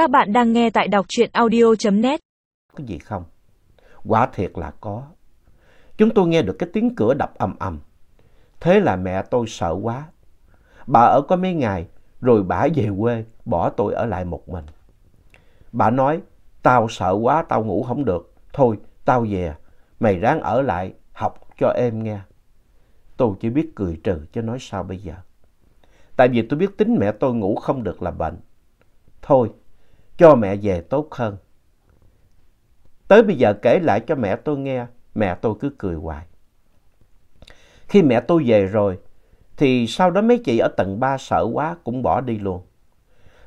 Các bạn đang nghe tại đọc truyện audio.net. Có gì không? Quả thiệt là có. Chúng tôi nghe được cái tiếng cửa đập ầm ầm. Thế là mẹ tôi sợ quá. Bà ở có mấy ngày rồi bà về quê bỏ tôi ở lại một mình. Bà nói tao sợ quá tao ngủ không được. Thôi tao về mày ráng ở lại học cho em nghe. Tôi chỉ biết cười trừ chứ nói sao bây giờ. Tại vì tôi biết tính mẹ tôi ngủ không được là bệnh. Thôi, cho mẹ về tốt hơn. Tới bây giờ kể lại cho mẹ tôi nghe, mẹ tôi cứ cười hoài. Khi mẹ tôi về rồi, thì sau đó mấy chị ở tầng 3 sợ quá cũng bỏ đi luôn.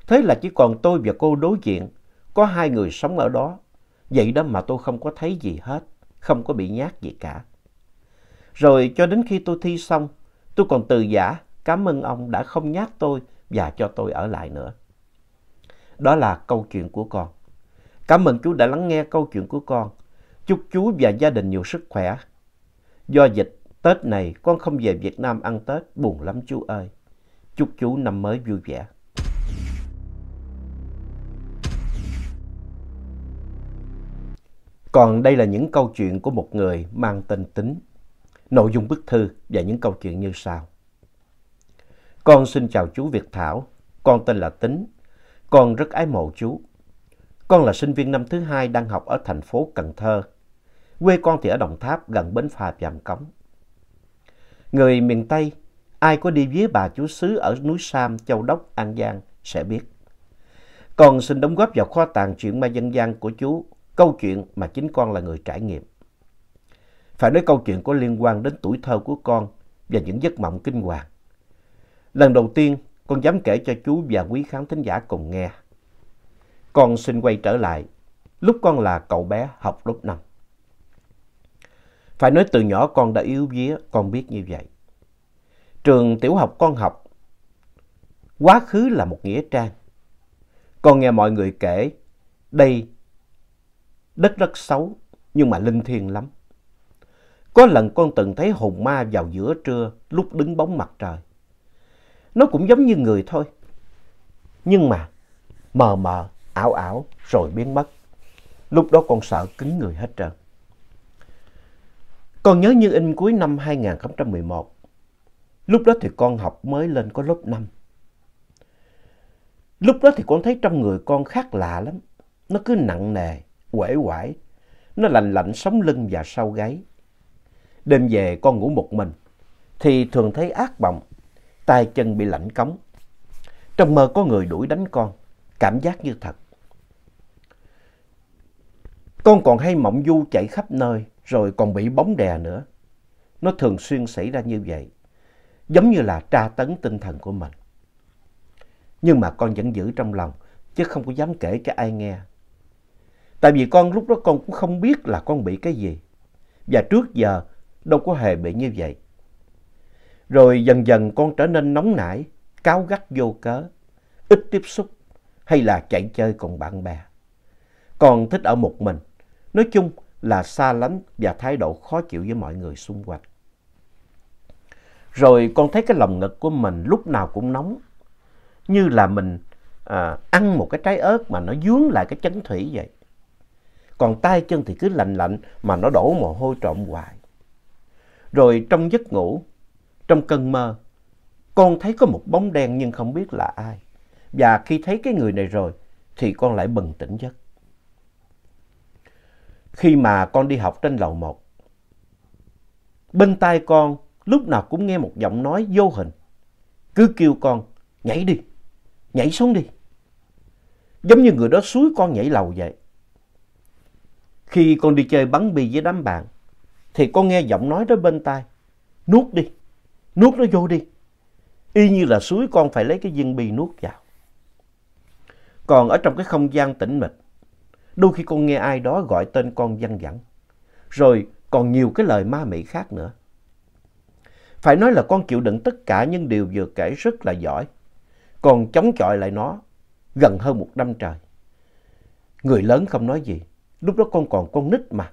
Thế là chỉ còn tôi và cô đối diện, có hai người sống ở đó. Vậy đó mà tôi không có thấy gì hết, không có bị nhát gì cả. Rồi cho đến khi tôi thi xong, tôi còn từ giả cảm ơn ông đã không nhát tôi và cho tôi ở lại nữa. Đó là câu chuyện của con. Cảm ơn chú đã lắng nghe câu chuyện của con. Chúc chú và gia đình nhiều sức khỏe. Do dịch, Tết này con không về Việt Nam ăn Tết, buồn lắm chú ơi. Chúc chú năm mới vui vẻ. Còn đây là những câu chuyện của một người mang tên Tính. Nội dung bức thư và những câu chuyện như sau. Con xin chào chú Việt Thảo, con tên là Tính, con rất ái mộ chú. Con là sinh viên năm thứ hai đang học ở thành phố Cần Thơ. Quê con thì ở Đồng Tháp gần bến phà Vàm Cống. Người miền Tây, ai có đi với bà chú xứ ở núi Sam, Châu Đốc, An Giang sẽ biết. Con xin đóng góp vào kho tàng chuyện ma dân gian của chú, câu chuyện mà chính con là người trải nghiệm. Phải nói câu chuyện có liên quan đến tuổi thơ của con và những giấc mộng kinh hoàng. Lần đầu tiên, con dám kể cho chú và quý khán thính giả cùng nghe. Con xin quay trở lại, lúc con là cậu bé học lớp 5. Phải nói từ nhỏ con đã yếu vía, con biết như vậy. Trường tiểu học con học, quá khứ là một nghĩa trang. Con nghe mọi người kể, đây đất rất xấu, nhưng mà linh thiêng lắm. Có lần con từng thấy hồn ma vào giữa trưa lúc đứng bóng mặt trời. Nó cũng giống như người thôi. Nhưng mà mờ mờ, ảo ảo rồi biến mất. Lúc đó con sợ cứng người hết trơn. Con nhớ như in cuối năm 2011. Lúc đó thì con học mới lên có lớp 5. Lúc đó thì con thấy trong người con khác lạ lắm. Nó cứ nặng nề, quể quải. Nó lạnh lạnh sống lưng và sau gáy. Đêm về con ngủ một mình. Thì thường thấy ác mộng tay chân bị lạnh cống. Trong mơ có người đuổi đánh con, cảm giác như thật. Con còn hay mộng du chạy khắp nơi, rồi còn bị bóng đè nữa. Nó thường xuyên xảy ra như vậy, giống như là tra tấn tinh thần của mình. Nhưng mà con vẫn giữ trong lòng, chứ không có dám kể cho ai nghe. Tại vì con lúc đó con cũng không biết là con bị cái gì. Và trước giờ đâu có hề bị như vậy. Rồi dần dần con trở nên nóng nảy, cáo gắt vô cớ, ít tiếp xúc hay là chạy chơi cùng bạn bè. Con thích ở một mình, nói chung là xa lánh và thái độ khó chịu với mọi người xung quanh. Rồi con thấy cái lòng ngực của mình lúc nào cũng nóng, như là mình à, ăn một cái trái ớt mà nó dướng lại cái chấn thủy vậy. Còn tay chân thì cứ lạnh lạnh mà nó đổ mồ hôi trộm hoài. Rồi trong giấc ngủ, trong cơn mơ, con thấy có một bóng đen nhưng không biết là ai. Và khi thấy cái người này rồi thì con lại bừng tỉnh giấc. Khi mà con đi học trên lầu một, bên tai con lúc nào cũng nghe một giọng nói vô hình. Cứ kêu con nhảy đi, nhảy xuống đi. Giống như người đó suối con nhảy lầu vậy. Khi con đi chơi bắn bi với đám bạn, thì con nghe giọng nói đó bên tai. Nuốt đi, nuốt nó vô đi. Y như là suối con phải lấy cái viên bi nuốt vào. Còn ở trong cái không gian tĩnh mịch, đôi khi con nghe ai đó gọi tên con văng vẳng. Rồi còn nhiều cái lời ma mị khác nữa. Phải nói là con chịu đựng tất cả những điều vừa kể rất là giỏi. Còn chống chọi lại nó gần hơn một năm trời. Người lớn không nói gì. Lúc đó con còn con nít mà.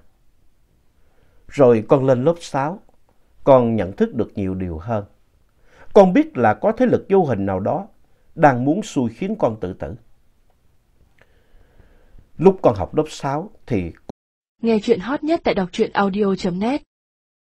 Rồi con lên lớp 6 con nhận thức được nhiều điều hơn. Con biết là có thế lực vô hình nào đó đang muốn xui khiến con tự tử. lúc con học lớp 6 thì Nghe chuyện hot nhất tại đọc truyện audio.net